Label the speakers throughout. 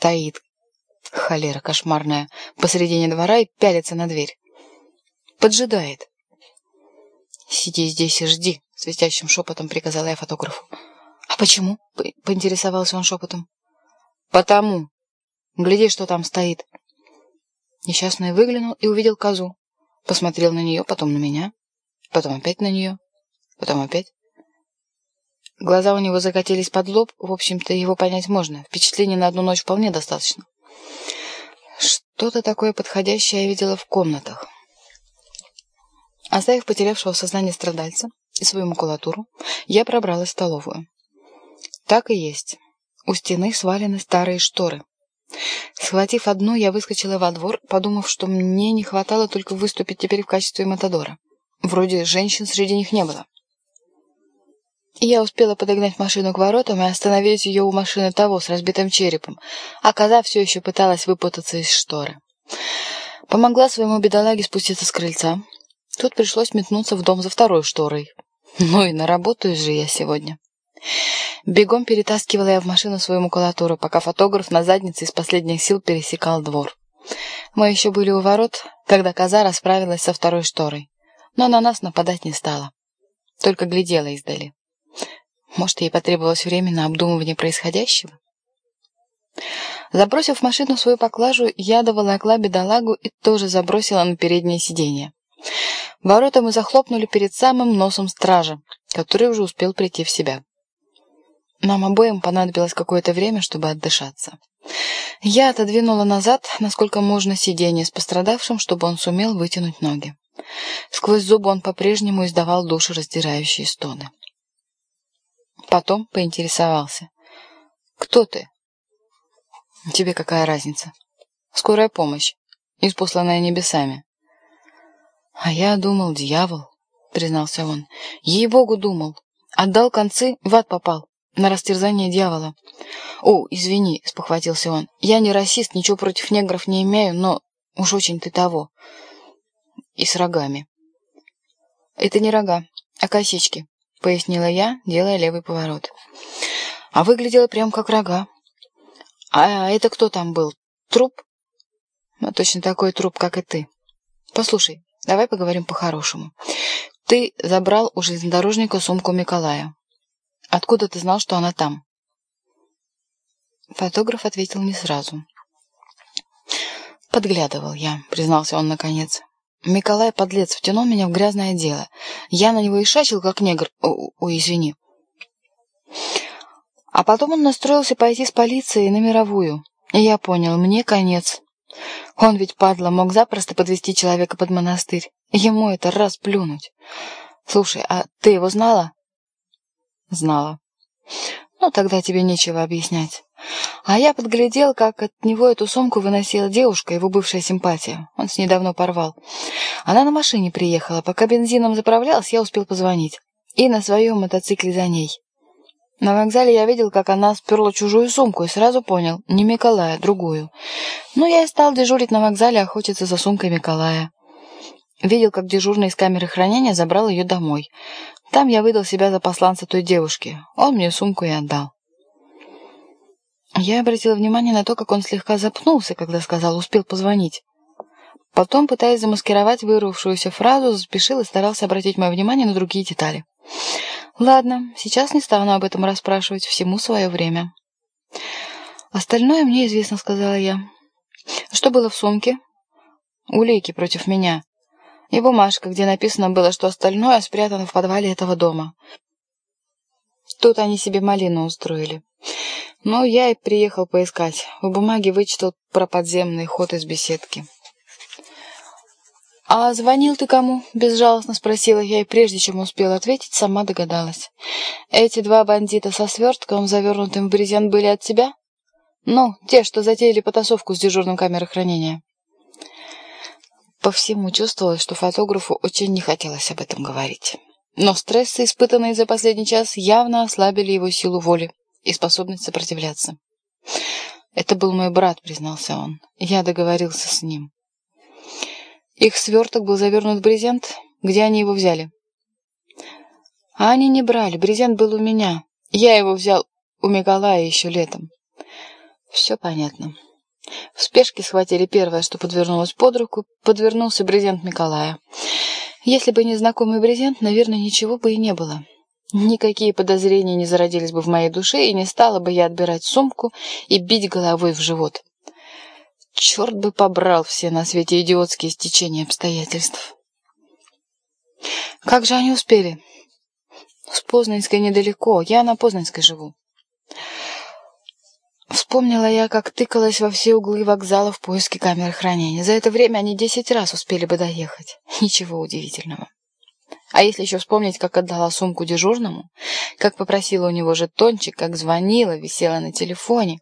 Speaker 1: стоит, холера кошмарная, посредине двора и пялится на дверь. Поджидает. «Сиди здесь и жди», — свистящим шепотом приказала я фотографу. «А почему?» — поинтересовался он шепотом. «Потому. Гляди, что там стоит». Несчастный выглянул и увидел козу. Посмотрел на нее, потом на меня, потом опять на нее, потом опять. Глаза у него закатились под лоб, в общем-то, его понять можно. Впечатление на одну ночь вполне достаточно. Что-то такое подходящее я видела в комнатах. Оставив потерявшего сознание страдальца и свою макулатуру, я пробралась в столовую. Так и есть. У стены свалены старые шторы. Схватив одну, я выскочила во двор, подумав, что мне не хватало только выступить теперь в качестве Матадора. Вроде женщин среди них не было. Я успела подогнать машину к воротам и остановить ее у машины того с разбитым черепом, а коза все еще пыталась выпутаться из шторы. Помогла своему бедолаге спуститься с крыльца, Тут пришлось метнуться в дом за второй шторой. Ну и наработаюсь же я сегодня. Бегом перетаскивала я в машину свою макулатуру, пока фотограф на заднице из последних сил пересекал двор. Мы еще были у ворот, когда коза расправилась со второй шторой. Но на нас нападать не стала. Только глядела издали. Может, ей потребовалось время на обдумывание происходящего? Забросив в машину свою поклажу, я доволокла бедолагу и тоже забросила на переднее сиденье. Ворота мы захлопнули перед самым носом стража, который уже успел прийти в себя. Нам обоим понадобилось какое-то время, чтобы отдышаться. Я отодвинула назад, насколько можно, сиденье с пострадавшим, чтобы он сумел вытянуть ноги. Сквозь зубы он по-прежнему издавал душераздирающие стоны. Потом поинтересовался. «Кто ты?» «Тебе какая разница?» «Скорая помощь, испосланная небесами». «А я думал, дьявол», — признался он. «Ей-богу думал. Отдал концы, в ад попал. На растерзание дьявола». «О, извини», — спохватился он. «Я не расист, ничего против негров не имею, но уж очень ты того. И с рогами». «Это не рога, а косички», — пояснила я, делая левый поворот. «А выглядело прям как рога». «А это кто там был? Труп?» «Ну, точно такой труп, как и ты. Послушай, Давай поговорим по-хорошему. Ты забрал у железнодорожника сумку Миколая. Откуда ты знал, что она там? Фотограф ответил не сразу. Подглядывал я, признался он наконец. Миколай, подлец, втянул меня в грязное дело. Я на него и шачил, как негр. Ой, извини. А потом он настроился пойти с полицией на мировую. И я понял, мне конец. Он ведь, падла, мог запросто подвести человека под монастырь. Ему это раз плюнуть. Слушай, а ты его знала? Знала. Ну, тогда тебе нечего объяснять. А я подглядел, как от него эту сумку выносила девушка, его бывшая симпатия. Он с ней давно порвал. Она на машине приехала. Пока бензином заправлялась, я успел позвонить. И на своем мотоцикле за ней. На вокзале я видел, как она сперла чужую сумку и сразу понял, не Миколая, другую. Ну, я и стал дежурить на вокзале, охотиться за сумкой Миколая. Видел, как дежурный из камеры хранения забрал ее домой. Там я выдал себя за посланца той девушки. Он мне сумку и отдал. Я обратил внимание на то, как он слегка запнулся, когда сказал «успел позвонить». Потом, пытаясь замаскировать вырвавшуюся фразу, заспешил и старался обратить мое внимание на другие детали. Ладно, сейчас не стану об этом расспрашивать, всему свое время. Остальное мне известно, сказала я. Что было в сумке? Улейки против меня. И бумажка, где написано было, что остальное спрятано в подвале этого дома. Тут они себе малину устроили. Но я и приехал поискать. В бумаге вычитал про подземный ход из беседки. «А звонил ты кому?» — безжалостно спросила я, и прежде чем успела ответить, сама догадалась. «Эти два бандита со свертком, завернутым в брезент, были от тебя?» «Ну, те, что затеяли потасовку с дежурным камерой хранения». По всему чувствовалось, что фотографу очень не хотелось об этом говорить. Но стрессы, испытанные за последний час, явно ослабили его силу воли и способность сопротивляться. «Это был мой брат», — признался он. «Я договорился с ним». Их сверток был завернут в брезент. Где они его взяли? А они не брали. Брезент был у меня. Я его взял у Мегалая еще летом. Все понятно. В спешке схватили первое, что подвернулось под руку, подвернулся брезент Николая. Если бы не знакомый брезент, наверное, ничего бы и не было. Никакие подозрения не зародились бы в моей душе, и не стала бы я отбирать сумку и бить головой в живот. Черт бы побрал все на свете идиотские стечения обстоятельств. Как же они успели? С Познанской недалеко, я на Познанской живу. Вспомнила я, как тыкалась во все углы вокзала в поиске камер хранения. За это время они десять раз успели бы доехать. Ничего удивительного. А если еще вспомнить, как отдала сумку дежурному, как попросила у него жетончик, как звонила, висела на телефоне,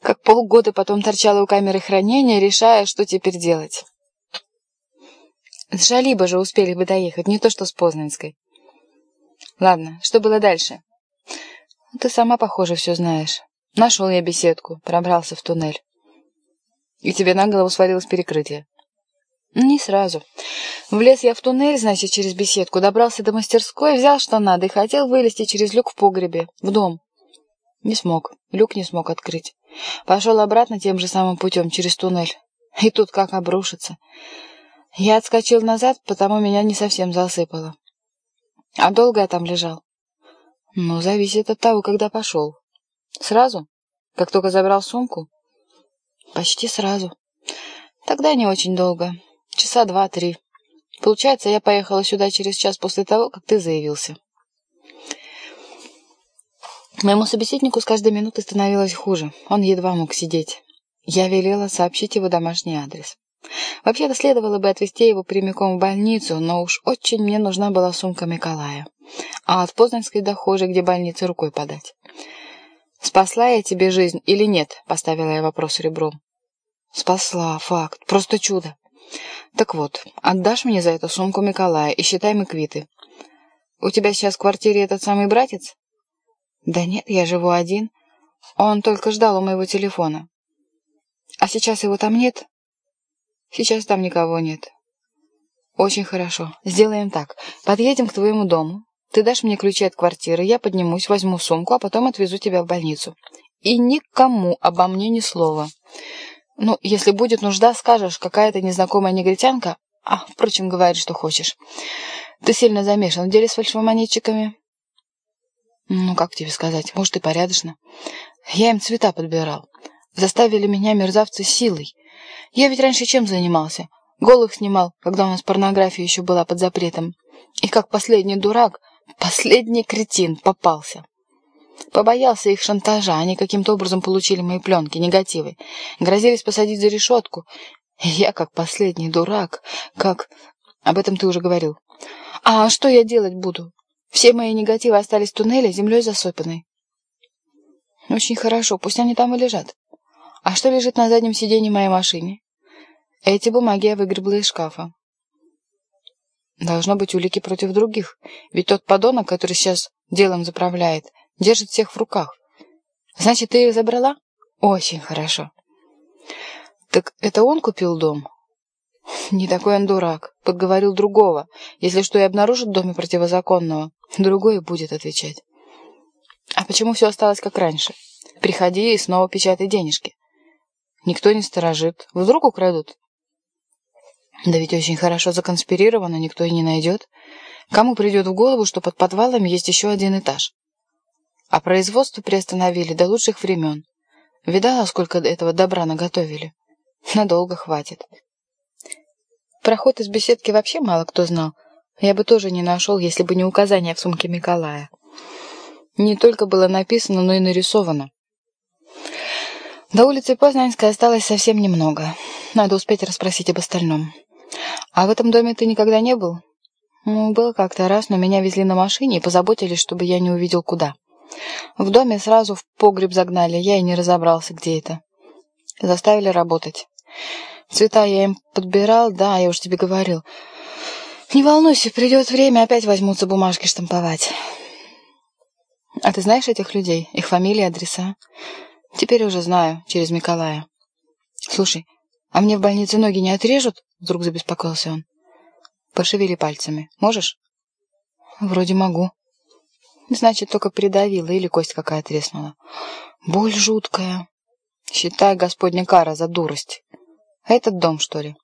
Speaker 1: как полгода потом торчала у камеры хранения, решая, что теперь делать. С Жалиба же успели бы доехать, не то что с Познанской. Ладно, что было дальше? Ты сама, похоже, все знаешь. Нашел я беседку, пробрался в туннель. И тебе на голову свалилось перекрытие. Не сразу. Влез я в туннель, значит, через беседку, добрался до мастерской, взял что надо и хотел вылезти через люк в погребе, в дом. Не смог, люк не смог открыть. Пошел обратно тем же самым путем, через туннель. И тут как обрушится. Я отскочил назад, потому меня не совсем засыпало. А долго я там лежал? Ну, зависит от того, когда пошел. Сразу? Как только забрал сумку? Почти сразу. Тогда не очень долго. Часа два-три. Получается, я поехала сюда через час после того, как ты заявился. Моему собеседнику с каждой минутой становилось хуже. Он едва мог сидеть. Я велела сообщить его домашний адрес. Вообще-то следовало бы отвезти его прямиком в больницу, но уж очень мне нужна была сумка Миколая. А от Познанской до где больницы рукой подать. «Спасла я тебе жизнь или нет?» — поставила я вопрос ребром. «Спасла, факт. Просто чудо. Так вот, отдашь мне за эту сумку Миколая и считай мы квиты. У тебя сейчас в квартире этот самый братец?» «Да нет, я живу один. Он только ждал у моего телефона. А сейчас его там нет?» «Сейчас там никого нет». «Очень хорошо. Сделаем так. Подъедем к твоему дому. Ты дашь мне ключи от квартиры, я поднимусь, возьму сумку, а потом отвезу тебя в больницу. И никому обо мне ни слова. Ну, если будет нужда, скажешь, какая-то незнакомая негритянка... А, впрочем, говори, что хочешь. Ты сильно замешан в деле с фальшивомонетчиками?» Ну, как тебе сказать, может и порядочно. Я им цвета подбирал. Заставили меня мерзавцы силой. Я ведь раньше чем занимался? Голых снимал, когда у нас порнография еще была под запретом. И как последний дурак, последний кретин попался. Побоялся их шантажа, они каким-то образом получили мои пленки, негативы. Грозились посадить за решетку. Я, как последний дурак, как... Об этом ты уже говорил. А что я делать буду? Все мои негативы остались в туннеле, землей засыпанной. Очень хорошо, пусть они там и лежат. А что лежит на заднем сиденье моей машины? Эти бумаги я выгребла из шкафа. Должно быть улики против других, ведь тот подонок, который сейчас делом заправляет, держит всех в руках. Значит, ты их забрала? Очень хорошо. Так это он купил дом? Не такой он дурак. Подговорил другого. Если что и обнаружит в доме противозаконного, другой будет отвечать. А почему все осталось как раньше? Приходи и снова печатай денежки. Никто не сторожит. Вдруг украдут? Да ведь очень хорошо законспирировано, никто и не найдет. Кому придет в голову, что под подвалами есть еще один этаж? А производство приостановили до лучших времен. Видала, сколько этого добра наготовили? Надолго хватит. Проход из беседки вообще мало кто знал. Я бы тоже не нашел, если бы не указание в сумке Николая. Не только было написано, но и нарисовано. До улицы Познанской осталось совсем немного. Надо успеть расспросить об остальном. А в этом доме ты никогда не был? Ну, был как-то раз, но меня везли на машине и позаботились, чтобы я не увидел куда. В доме сразу в погреб загнали, я и не разобрался, где это. Заставили работать. Цвета я им подбирал, да, я уж тебе говорил. Не волнуйся, придет время, опять возьмутся бумажки штамповать. А ты знаешь этих людей? Их фамилии, адреса? Теперь уже знаю, через Миколая. Слушай, а мне в больнице ноги не отрежут? Вдруг забеспокоился он. Пошевели пальцами. Можешь? Вроде могу. Значит, только придавила или кость какая треснула. Боль жуткая. Считай, господня кара за дурость. Этот дом, что ли?